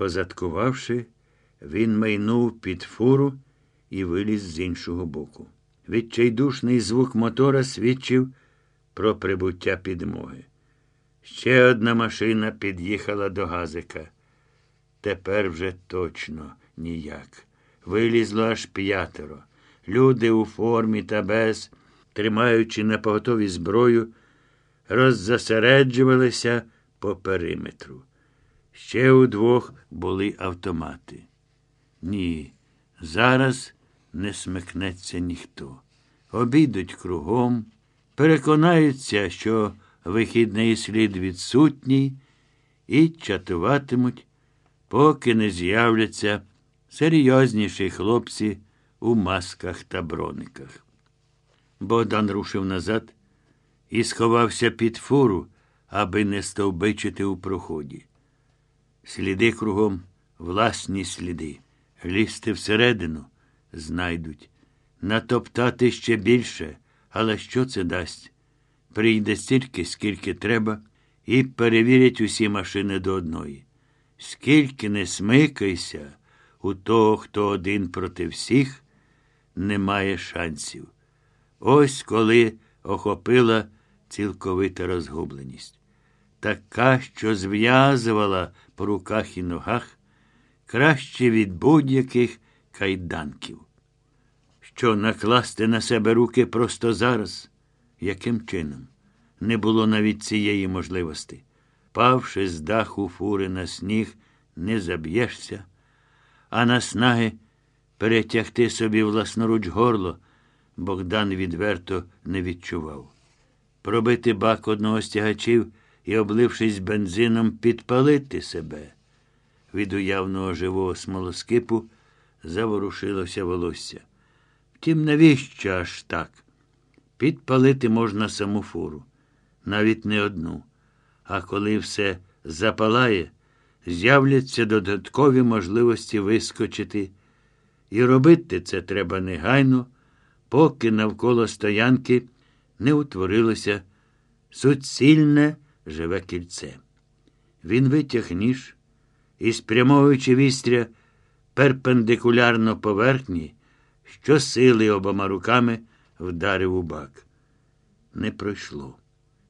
Позадкувавши, він майнув під фуру і виліз з іншого боку. Відчайдушний звук мотора свідчив про прибуття підмоги. Ще одна машина під'їхала до газика. Тепер вже точно ніяк. Вилізло аж п'ятеро. Люди у формі та без, тримаючи на поготові зброю, роззасереджувалися по периметру. Ще удвох були автомати. Ні, зараз не смикнеться ніхто. Обійдуть кругом, переконаються, що вихідний слід відсутній, і чатуватимуть, поки не з'являться серйозніші хлопці у масках та брониках. Богдан рушив назад і сховався під фуру, аби не стовбичити у проході. Сліди кругом, власні сліди. Лізти всередину знайдуть. Натоптати ще більше, але що це дасть? Прийде стільки, скільки треба, і перевірять усі машини до одної. Скільки не смикайся, у того, хто один проти всіх, немає шансів. Ось коли охопила цілковита розгубленість. Така, що зв'язувала по руках і ногах, краще від будь-яких кайданків. Що накласти на себе руки просто зараз? Яким чином? Не було навіть цієї можливості. Павши з даху фури на сніг, не заб'єшся, а на снаги перетягти собі власноруч горло, Богдан відверто не відчував. Пробити бак одного з тягачів і, облившись бензином, підпалити себе. Від уявного живого смолоскипу заворушилося волосся. Втім, навіщо аж так? Підпалити можна саму фуру, навіть не одну. А коли все запалає, з'являться додаткові можливості вискочити. І робити це треба негайно, поки навколо стоянки не утворилося суцільне живе кільце. Він витяг ніж і, спрямовуючи вістря перпендикулярно поверхні, щосили обома руками вдарив у бак. Не пройшло.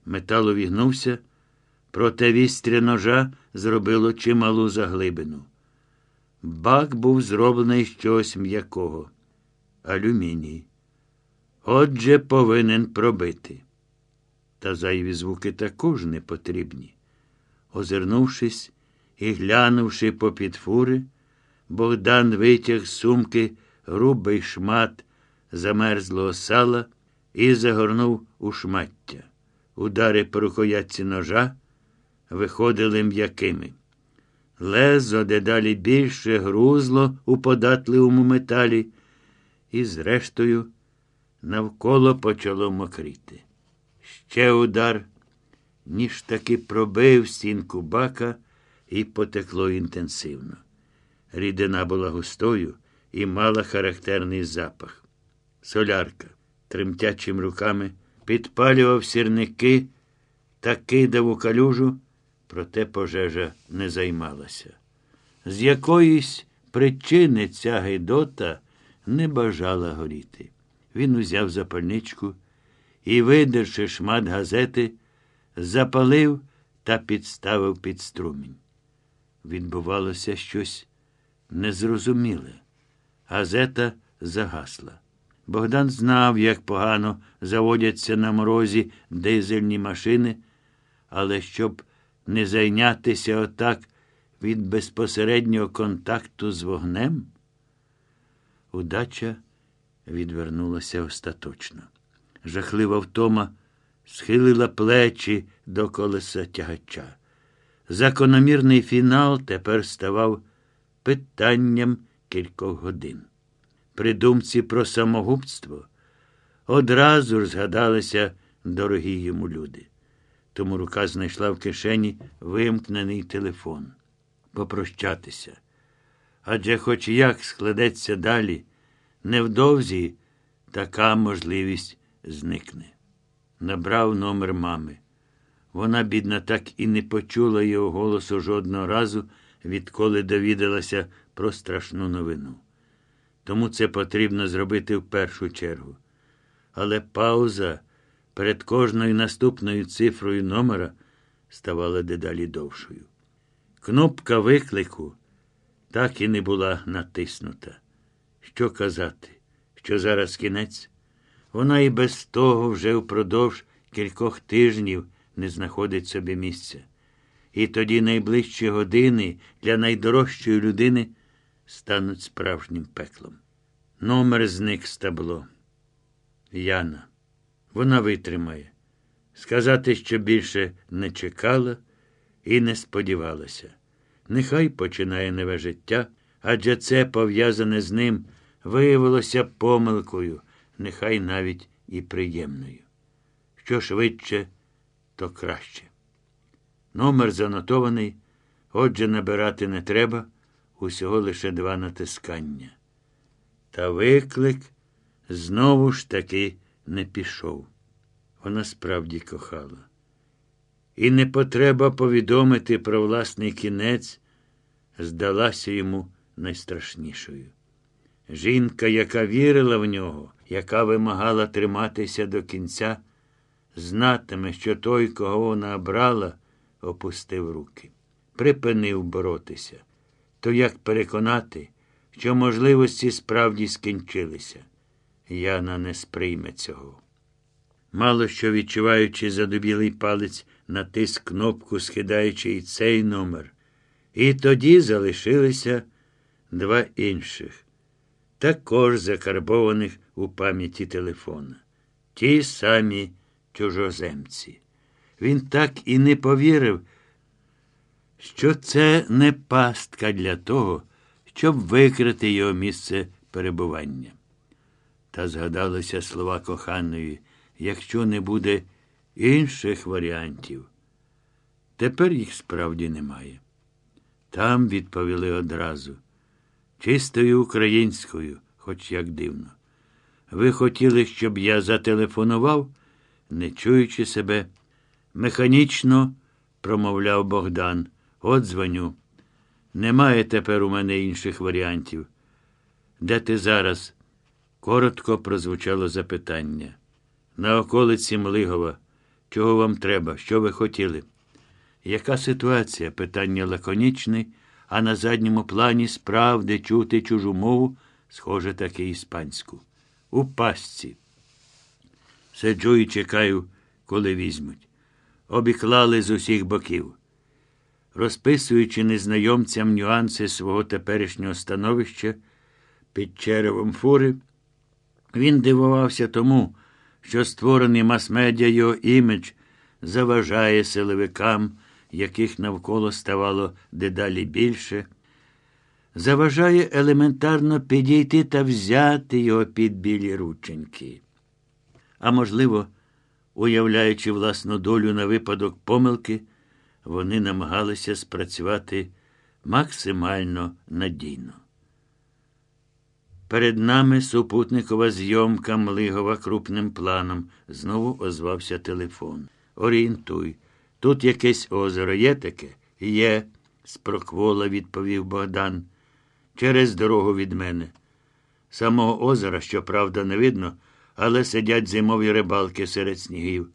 Метал увігнувся, проте вістря ножа зробило чималу заглибину. Бак був зроблений з чогось м'якого. Алюміній. Отже, повинен пробити. Та зайві звуки також не потрібні. Озирнувшись і глянувши попід фури, Богдан витяг з сумки грубий шмат замерзлого сала і загорнув у шмаття. Удари по рукоятці ножа виходили м'якими. Лезо дедалі більше грузло у податливому металі, і, зрештою, навколо почало мокріти. Ще удар, ніж таки пробив стінку бака і потекло інтенсивно. Рідина була густою і мала характерний запах. Солярка тремтячими руками підпалював сірники та кидав у калюжу, проте пожежа не займалася. З якоїсь причини ця гайдота не бажала горіти. Він узяв запальничку і, видерши шмат газети, запалив та підставив під струмінь. Відбувалося щось незрозуміле. Газета загасла. Богдан знав, як погано заводяться на морозі дизельні машини, але щоб не зайнятися отак від безпосереднього контакту з вогнем, удача відвернулася остаточно. Жахлива втома схилила плечі до колеса тягача. Закономірний фінал тепер ставав питанням кількох годин. При думці про самогубство одразу ж згадалися дорогі йому люди. Тому рука знайшла в кишені вимкнений телефон. Попрощатися. Адже хоч як складеться далі, невдовзі така можливість зникне. Набрав номер мами. Вона, бідна, так і не почула його голосу жодного разу, відколи довідалася про страшну новину. Тому це потрібно зробити в першу чергу. Але пауза перед кожною наступною цифрою номера ставала дедалі довшою. Кнопка виклику так і не була натиснута. Що казати, що зараз кінець? Вона і без того вже впродовж кількох тижнів не знаходить собі місця. І тоді найближчі години для найдорожчої людини стануть справжнім пеклом. Номер зник з табло. Яна. Вона витримає. Сказати, що більше не чекала і не сподівалася. Нехай починає нове життя, адже це пов'язане з ним виявилося помилкою, нехай навіть і приємною. Що швидше, то краще. Номер занотований, отже, набирати не треба, усього лише два натискання. Та виклик знову ж таки не пішов. Вона справді кохала. І не потреба повідомити про власний кінець здалася йому найстрашнішою. Жінка, яка вірила в нього, яка вимагала триматися до кінця, знатиме, що той, кого вона обрала, опустив руки, припинив боротися. То як переконати, що можливості справді скінчилися? Яна не сприйме цього. Мало що відчуваючи задубілий палець, натиск кнопку, скидаючи і цей номер. І тоді залишилися два інших, також закарбованих у пам'яті телефона. Ті самі чужоземці. Він так і не повірив, що це не пастка для того, щоб викрити його місце перебування. Та згадалися слова коханої, якщо не буде інших варіантів. Тепер їх справді немає. Там відповіли одразу, чистою українською, хоч як дивно. Ви хотіли, щоб я зателефонував, не чуючи себе. Механічно промовляв Богдан. От дзвоню. Немає тепер у мене інших варіантів. Де ти зараз? Коротко прозвучало запитання. На околиці Млигова. Чого вам треба? Що ви хотіли? Яка ситуація? Питання лаконічне, а на задньому плані справді чути чужу мову, схоже, таки іспанську. У пастці. Сиджу і чекаю, коли візьмуть. Обіклали з усіх боків. Розписуючи незнайомцям нюанси свого теперішнього становища під черевом фури, він дивувався тому, що створений мас-медіа його імідж заважає силовикам, яких навколо ставало дедалі більше, заважає елементарно підійти та взяти його під білі рученьки. А можливо, уявляючи власну долю на випадок помилки, вони намагалися спрацювати максимально надійно. Перед нами супутникова зйомка Млигова крупним планом. Знову озвався телефон. Орієнтуй. Тут якесь озеро є таке? Є, спроквола, відповів Богдан. Через дорогу від мене. Самого озера, щоправда, не видно, але сидять зимові рибалки серед снігів.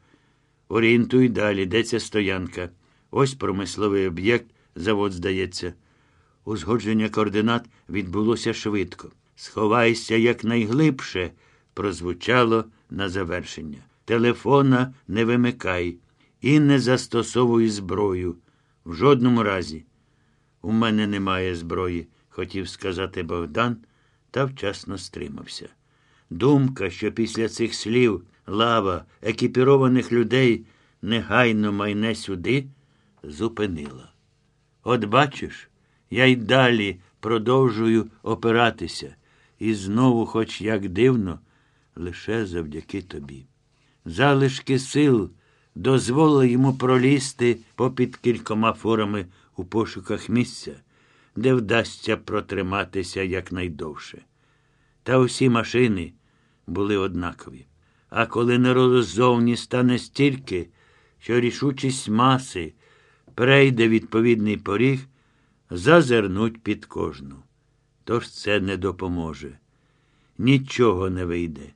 Орієнтуй далі, де ця стоянка. Ось промисловий об'єкт, завод, здається. Узгодження координат відбулося швидко. Сховайся якнайглибше, прозвучало на завершення. Телефона не вимикай і не застосовуй зброю. В жодному разі. У мене немає зброї, хотів сказати Богдан, та вчасно стримався. Думка, що після цих слів лава екіпірованих людей негайно майне сюди, зупинила. От бачиш, я й далі продовжую опиратися, і знову, хоч як дивно, лише завдяки тобі. Залишки сил дозволили йому пролізти попід кількома форами у пошуках місця, де вдасться протриматися якнайдовше. Та усі машини були однакові. А коли народу ззовні стане стільки, що рішучість маси перейде відповідний поріг, зазирнуть під кожну. Тож це не допоможе. Нічого не вийде.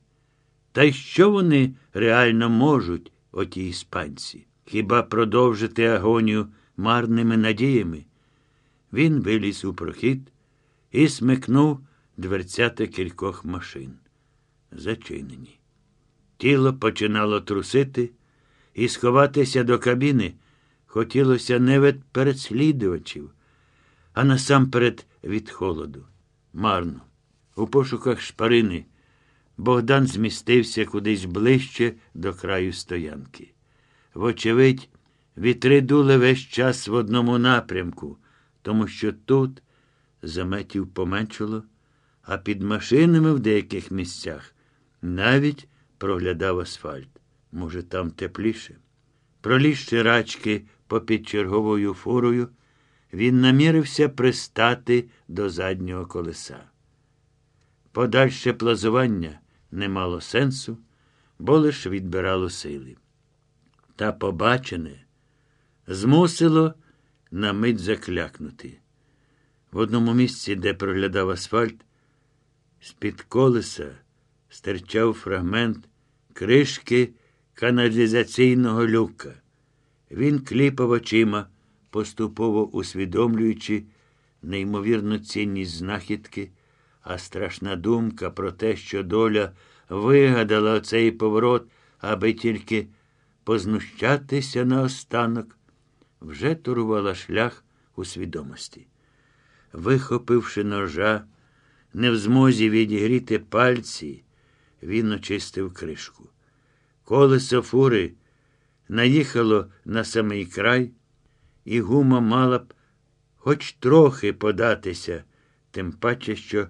Та й що вони реально можуть, оті іспанці? Хіба продовжити агонію марними надіями? Він виліз у прохід і смикнув дверцята кількох машин. Зачинені. Тіло починало трусити, і сховатися до кабіни хотілося не від переслідувачів, а насамперед від холоду. Марно. У пошуках шпарини Богдан змістився кудись ближче до краю стоянки. Вочевидь, вітри дули весь час в одному напрямку, тому що тут заметів поменшало, а під машинами в деяких місцях навіть проглядав асфальт. Може, там тепліше. Пролізши рачки попід черговою фурою, він намірився пристати до заднього колеса. Подальше плазування не мало сенсу, бо лиш відбирало сили. Та побачене змусило на мить заклякнути. В одному місці, де проглядав асфальт, з-під колеса стирчав фрагмент кришки каналізаційного люка. Він кліпав очима, поступово усвідомлюючи неймовірну цінність знахідки, а страшна думка про те, що доля вигадала оцей поворот, аби тільки познущатися наостанок, вже турувала шлях у свідомості. Вихопивши ножа, не в змозі відігріти пальці, він очистив кришку. Колесо фури наїхало на самий край, і гума мала б хоч трохи податися, тим паче, що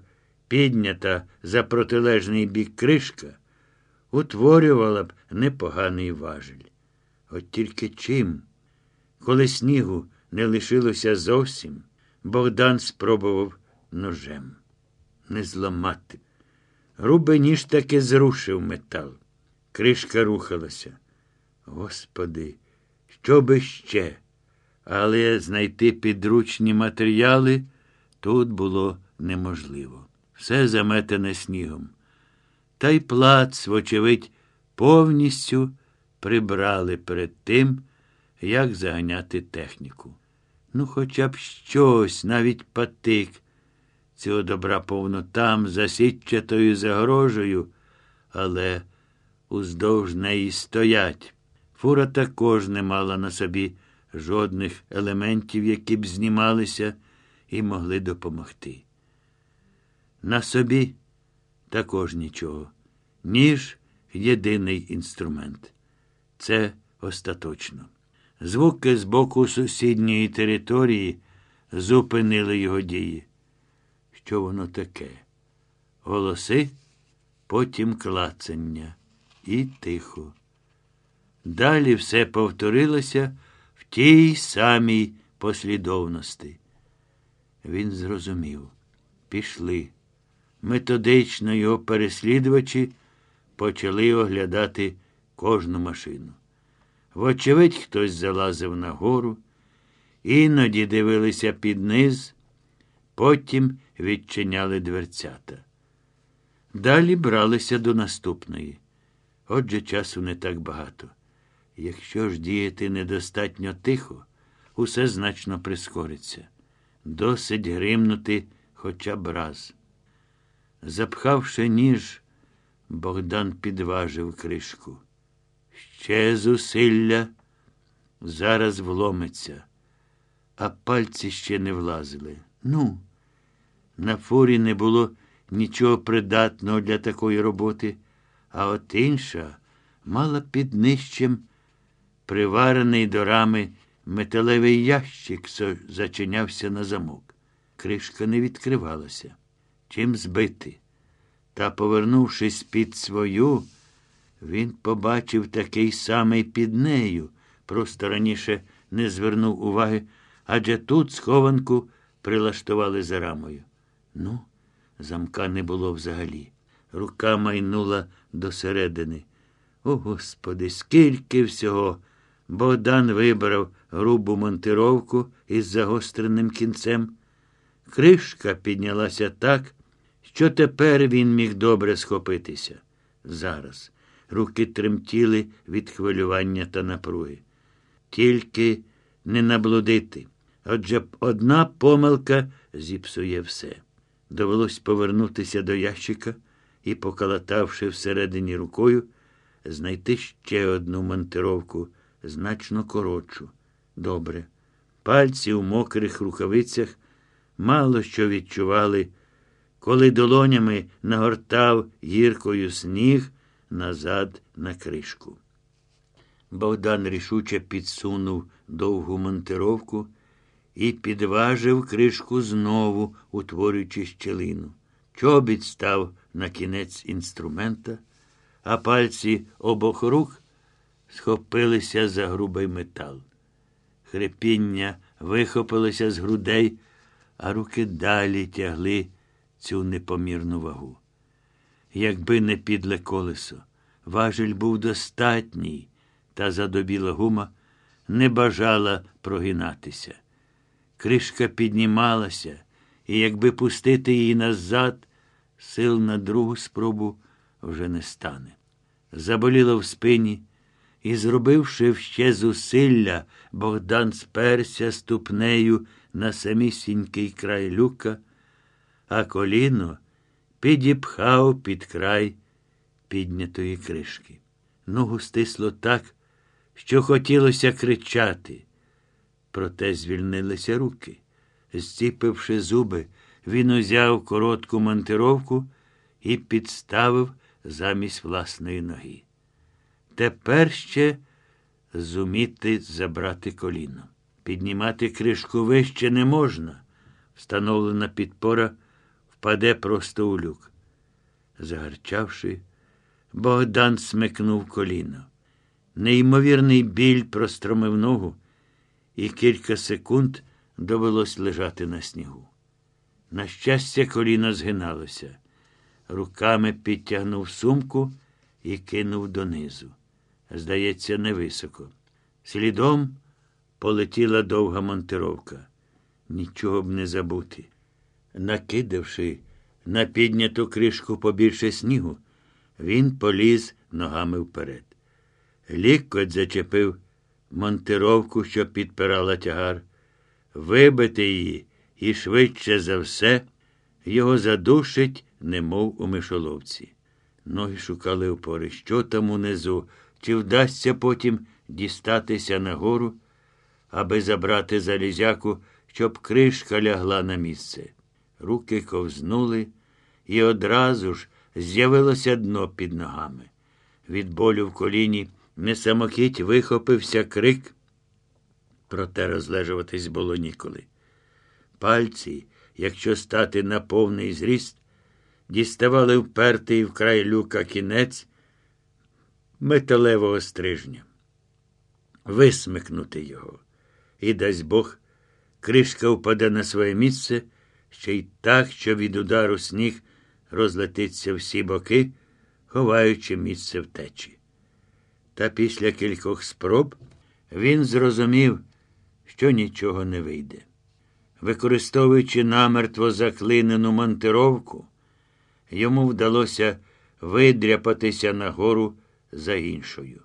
піднята за протилежний бік кришка, утворювала б непоганий важель. От тільки чим, коли снігу не лишилося зовсім, Богдан спробував ножем. Не зламати. Грубий ніж таки зрушив метал. Кришка рухалася. Господи, що би ще? Але знайти підручні матеріали тут було неможливо. Все заметене снігом. Та й плац, вочевидь, повністю прибрали перед тим, як заганяти техніку. Ну, хоча б щось, навіть патик. Цього добра повно там, за сітчатою загорожею, але уздовж неї стоять. Фура також не мала на собі жодних елементів, які б знімалися і могли допомогти. На собі також нічого, ніж єдиний інструмент. Це остаточно. Звуки з боку сусідньої території зупинили його дії. Що воно таке? Голоси, потім клацання і тихо. Далі все повторилося в тій самій послідовності. Він зрозумів. Пішли. Методично його переслідувачі почали оглядати кожну машину. Вочевидь, хтось залазив нагору, іноді дивилися під низ, потім відчиняли дверцята. Далі бралися до наступної. Отже, часу не так багато. Якщо ж діяти недостатньо тихо, усе значно прискориться. Досить гримнути хоча б раз. Запхавши ніж, Богдан підважив кришку. Ще зусилля зараз вломиться, а пальці ще не влазили. Ну, на фурі не було нічого придатного для такої роботи, а от інша мала під нижчим приварений до рами металевий ящик, що зачинявся на замок. Кришка не відкривалася. Чим збити? Та, повернувшись під свою, він побачив такий самий під нею, просто раніше не звернув уваги, адже тут схованку прилаштували за рамою. Ну, замка не було взагалі. Рука майнула до середини. О, Господи, скільки всього! Богдан вибрав грубу монтировку із загостреним кінцем. Кришка піднялася так, що тепер він міг добре схопитися. Зараз руки тремтіли від хвилювання та напруги. Тільки не наблудити. Отже одна помилка зіпсує все. Довелось повернутися до ящика і, поколотавши всередині рукою, знайти ще одну монтировку, значно коротшу. Добре. Пальці у мокрих рукавицях мало що відчували, коли долонями нагортав гіркою сніг назад на кришку. Богдан рішуче підсунув довгу монтировку і підважив кришку знову, утворюючи щелину. Чобіт став на кінець інструмента, а пальці обох рук схопилися за грубий метал. Хрипіння вихопилося з грудей, а руки далі тягли цю непомірну вагу. Якби не підле колесо, важель був достатній, та задобіла гума не бажала прогинатися. Кришка піднімалася, і якби пустити її назад, сил на другу спробу вже не стане. Заболіло в спині, і, зробивши ще зусилля, Богдан сперся ступнею на самісінький край люка, а коліно підіпхав під край піднятої кришки. Ногу стисло так, що хотілося кричати. Проте звільнилися руки. Зціпивши зуби, він узяв коротку монтировку і підставив замість власної ноги. Тепер ще зуміти забрати коліно. Піднімати кришку вище не можна. Встановлена підпора впаде просто у люк. Загарчавши, Богдан смикнув коліно. Неймовірний біль простромив ногу, і кілька секунд довелось лежати на снігу. На щастя, коліно згиналося. Руками підтягнув сумку і кинув донизу. Здається, невисоко. Слідом полетіла довга монтировка. Нічого б не забути. Накидавши на підняту кришку побільше снігу, він поліз ногами вперед. Лікоть зачепив монтировку, що підпирала тягар, вибити її і швидше за все його задушить, немов у мишоловці. Ноги шукали опори, що там унизу, чи вдасться потім дістатися нагору, аби забрати залізяку, щоб кришка лягла на місце. Руки ковзнули, і одразу ж з'явилося дно під ногами. Від болю в коліні несамохіть вихопився крик, проте розлежуватись було ніколи. Пальці, якщо стати на повний зріст, діставали впертий в край люка кінець металевого стрижня. Висмикнути його. І дасть Бог, кришка впаде на своє місце, ще й так, що від удару сніг розлетиться всі боки, ховаючи місце втечі. Та після кількох спроб він зрозумів, що нічого не вийде. Використовуючи намертво заклинену монтировку, йому вдалося видряпатися нагору за іншою.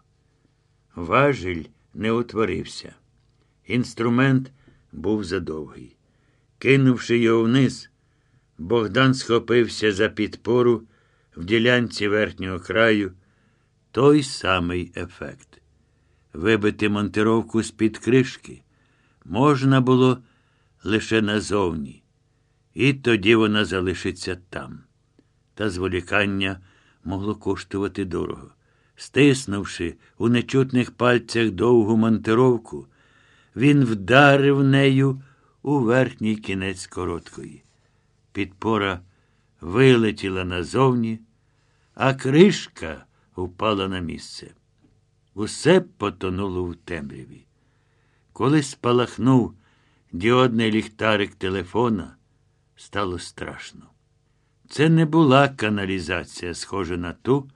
Важіль не утворився. Інструмент був задовгий. Кинувши його вниз, Богдан схопився за підпору в ділянці верхнього краю той самий ефект. Вибити монтировку з-під кришки можна було лише назовні, і тоді вона залишиться там. Та зволікання могло коштувати дорого. Стиснувши у нечутних пальцях довгу монтировку, він вдарив нею у верхній кінець короткої. Підпора вилетіла назовні, а кришка впала на місце. Усе потонуло в темряві. Коли спалахнув діодний ліхтарик телефона, стало страшно. Це не була каналізація, схожа на ту,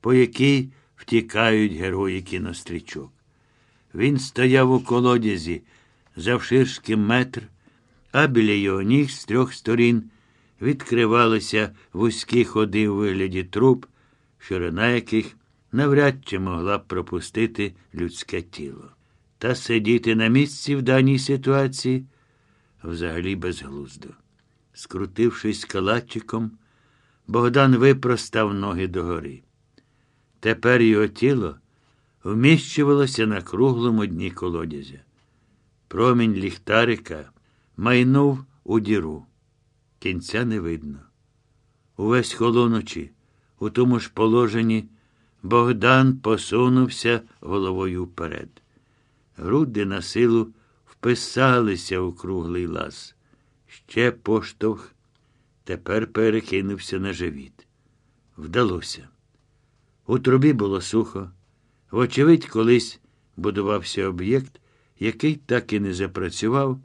по якій втікають герої кінострічок. Він стояв у колодязі завширшки метр, а біля його ніг з трьох сторін відкривалися вузькі ходи у вигляді труб, ширина яких навряд чи могла б пропустити людське тіло. Та сидіти на місці в даній ситуації взагалі безглуздо. Скрутившись калачиком, Богдан випростав ноги догори. Тепер його тіло вміщувалося на круглому дні колодязя. Промінь ліхтарика майнув у діру. Кінця не видно. Увесь холоночі, у тому ж положенні, Богдан посунувся головою вперед. Груди на силу вписалися у круглий лаз. Ще поштовх, тепер перекинувся на живіт. Вдалося. У трубі було сухо. Вочевидь, колись будувався об'єкт, який так і не запрацював,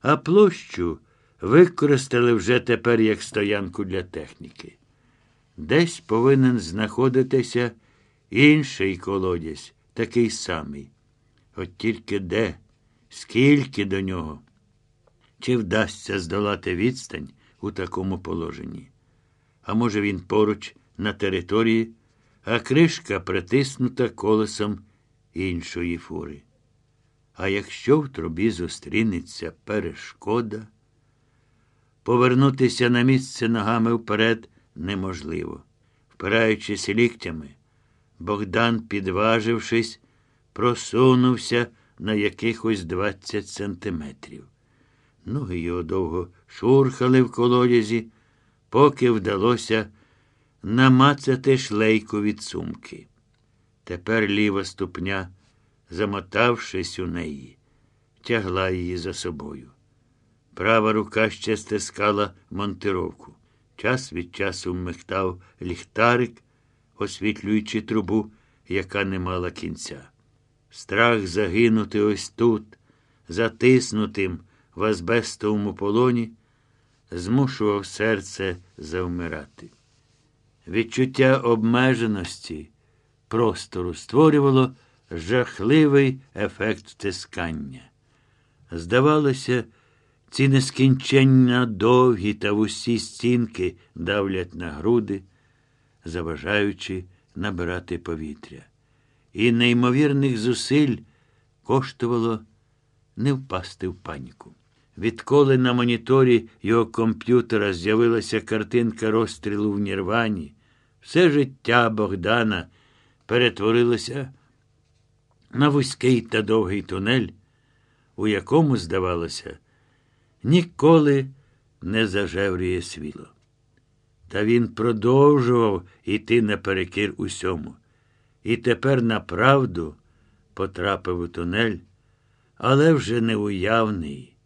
а площу використали вже тепер як стоянку для техніки. Десь повинен знаходитися інший колодязь, такий самий. От тільки де, скільки до нього? Чи вдасться здолати відстань у такому положенні? А може, він поруч на території, а кришка притиснута колесом іншої фури. А якщо в трубі зустрінеться перешкода, повернутися на місце ногами вперед неможливо. Впираючись ліктями, Богдан, підважившись, просунувся на якихось двадцять сантиметрів. Ноги його довго шурхали в колодязі, поки вдалося намацати шлейку від сумки. Тепер ліва ступня, замотавшись у неї, тягла її за собою. Права рука ще стискала монтировку. Час від часу вмихтав ліхтарик, освітлюючи трубу, яка не мала кінця. Страх загинути ось тут, затиснутим в азбестовому полоні, змушував серце завмирати. Відчуття обмеженості простору створювало жахливий ефект тискання. Здавалося, ці нескінченно довгі та вусі стінки давлять на груди, заважаючи набирати повітря. І неймовірних зусиль коштувало не впасти в паніку. Відколи на моніторі його комп'ютера з'явилася картинка розстрілу в Нірвані, все життя Богдана перетворилося на вузький та довгий тунель, у якому, здавалося, ніколи не зажевріє світло. Та він продовжував іти наперекір усьому. І тепер направду потрапив у тунель, але вже не уявний,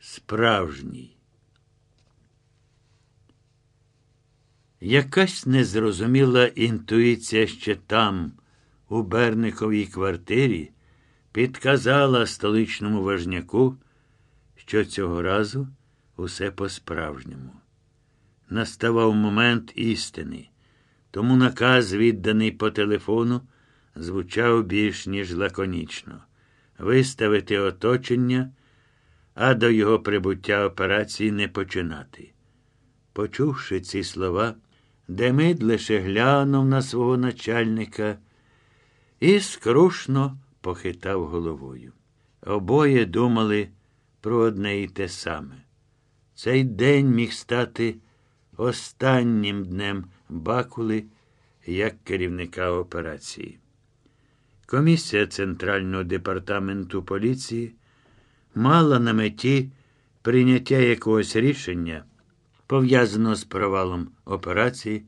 справжній. Якась незрозуміла інтуїція ще там, у Берниковій квартирі, підказала столичному важняку, що цього разу усе по-справжньому. Наставав момент істини, тому наказ, відданий по телефону, звучав більш ніж лаконічно виставити оточення, а до його прибуття операції не починати. Почувши ці слова, Демид лише глянув на свого начальника і скрушно похитав головою. Обоє думали про одне і те саме. Цей день міг стати останнім днем Бакули як керівника операції. Комісія Центрального департаменту поліції мала на меті прийняття якогось рішення, пов'язаного з провалом операції,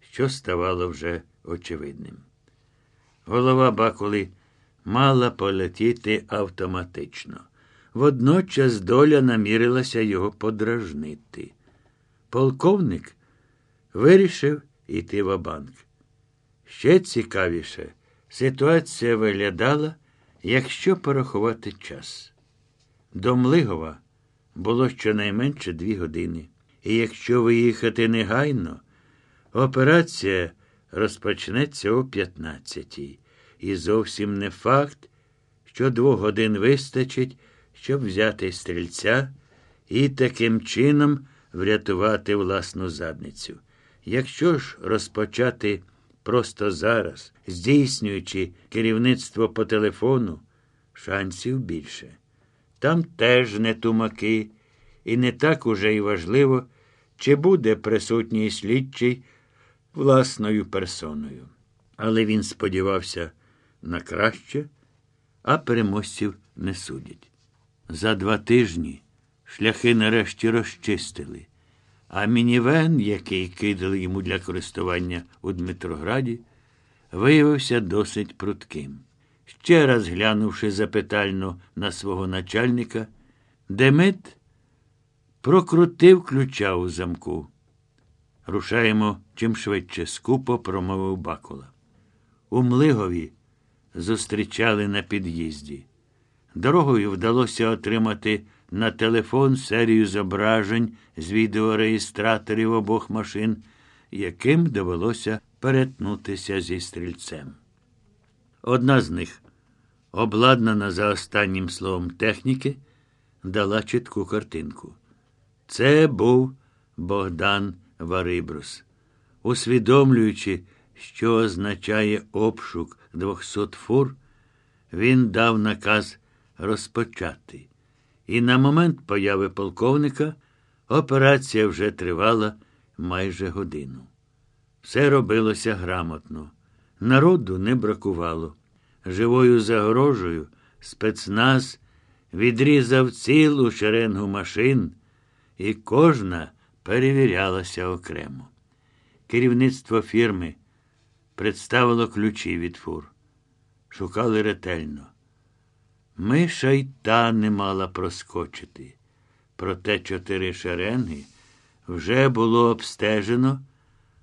що ставало вже очевидним. Голова Бакули мала полетіти автоматично. Водночас доля намірилася його подражнити. Полковник вирішив іти в банк. Ще цікавіше, ситуація виглядала, якщо порахувати час. До Млигова було щонайменше дві години. І якщо виїхати негайно, операція розпочнеться о 15-й. І зовсім не факт, що двох годин вистачить, щоб взяти стрільця і таким чином врятувати власну задницю. Якщо ж розпочати просто зараз, здійснюючи керівництво по телефону, шансів більше. Там теж не тумаки, і не так уже й важливо, чи буде присутній слідчий власною персоною. Але він сподівався на краще, а переможців не судять. За два тижні шляхи нарешті розчистили, а мінівен, який кидали йому для користування у Дмитрограді, виявився досить прутким. Ще раз глянувши запитально на свого начальника, Демид прокрутив ключа у замку. Рушаємо чим швидше, скупо промовив Бакула. У Млигові зустрічали на під'їзді. Дорогою вдалося отримати на телефон серію зображень з відеореєстраторів обох машин, яким довелося перетнутися зі стрільцем. Одна з них, обладнана за останнім словом техніки, дала чітку картинку. Це був Богдан Варибрус. Усвідомлюючи, що означає обшук двохсот фур, він дав наказ розпочати. І на момент появи полковника операція вже тривала майже годину. Все робилося грамотно. Народу не бракувало. Живою загорожею спецназ відрізав цілу шеренгу машин, і кожна перевірялася окремо. Керівництво фірми представило ключі від фур. Шукали ретельно. Миша й та не мала проскочити. Проте чотири шеренги вже було обстежено,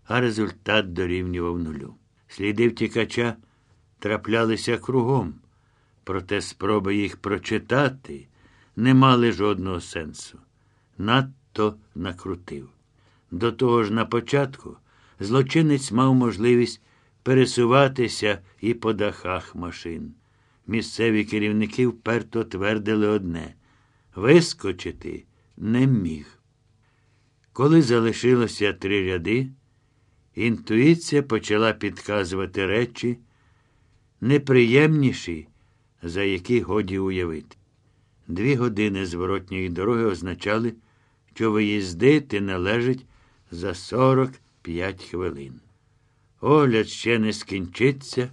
а результат дорівнював нулю. Сліди втікача траплялися кругом, проте спроби їх прочитати не мали жодного сенсу. Надто накрутив. До того ж, на початку злочинець мав можливість пересуватися і по дахах машин. Місцеві керівники вперто твердили одне вискочити не міг. Коли залишилося три ряди, інтуїція почала підказувати речі, неприємніші, за які годі уявити. Дві години зворотньої дороги означали, що виїздити належить за 45 хвилин. Огляд ще не скінчиться,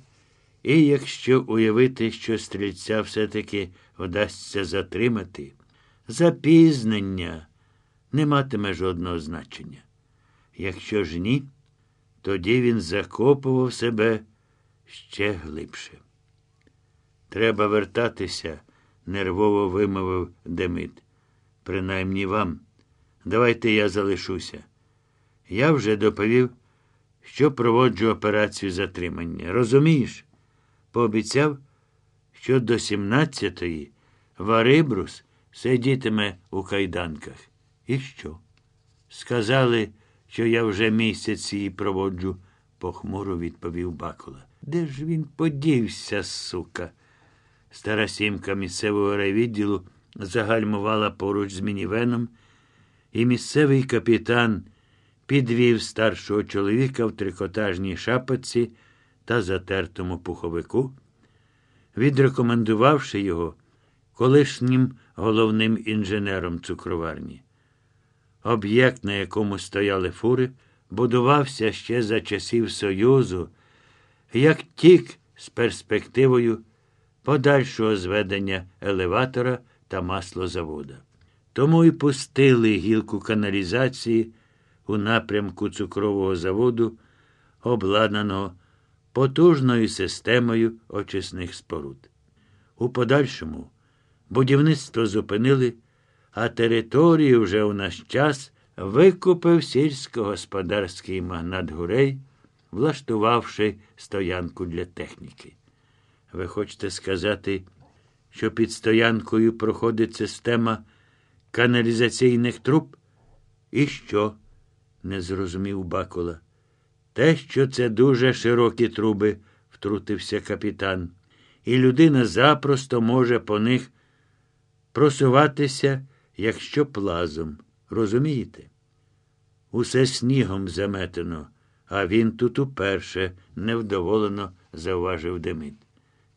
і якщо уявити, що стрільця все-таки вдасться затримати, запізнення не матиме жодного значення. Якщо ж ні, тоді він закопував себе ще глибше. Треба вертатися, нервово вимовив Демид. Принаймні вам. Давайте я залишуся. Я вже доповів, що проводжу операцію затримання. Розумієш? Пообіцяв, що до 17-ї Варибрус сидітиме у кайданках. І що? Сказали, що я вже місяць її проводжу, похмуро відповів Бакула. Де ж він подівся, сука? Стара сімка місцевого райвідділу загальмувала поруч з мінівеном, і місцевий капітан підвів старшого чоловіка в трикотажній шапочці та затертому пуховику, відрекомендувавши його колишнім головним інженером цукроварні. Об'єкт, на якому стояли фури, будувався ще за часів Союзу, як тік з перспективою подальшого зведення елеватора та маслозавода. Тому й пустили гілку каналізації у напрямку цукрового заводу, обладнаного потужною системою очисних споруд. У подальшому будівництво зупинили, а територію вже у наш час викупив сільськогосподарський магнат Гурей, влаштувавши стоянку для техніки. Ви хочете сказати, що під стоянкою проходить система каналізаційних труб? І що? не зрозумів Бакула. Те, що це дуже широкі труби, втрутився капітан. і людина запросто може по них просуватися, якщо плазом. Розумієте? Усе снігом заметено, а він тут уперше невдоволено зауважив Демид.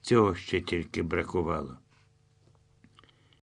Цього ще тільки бракувало.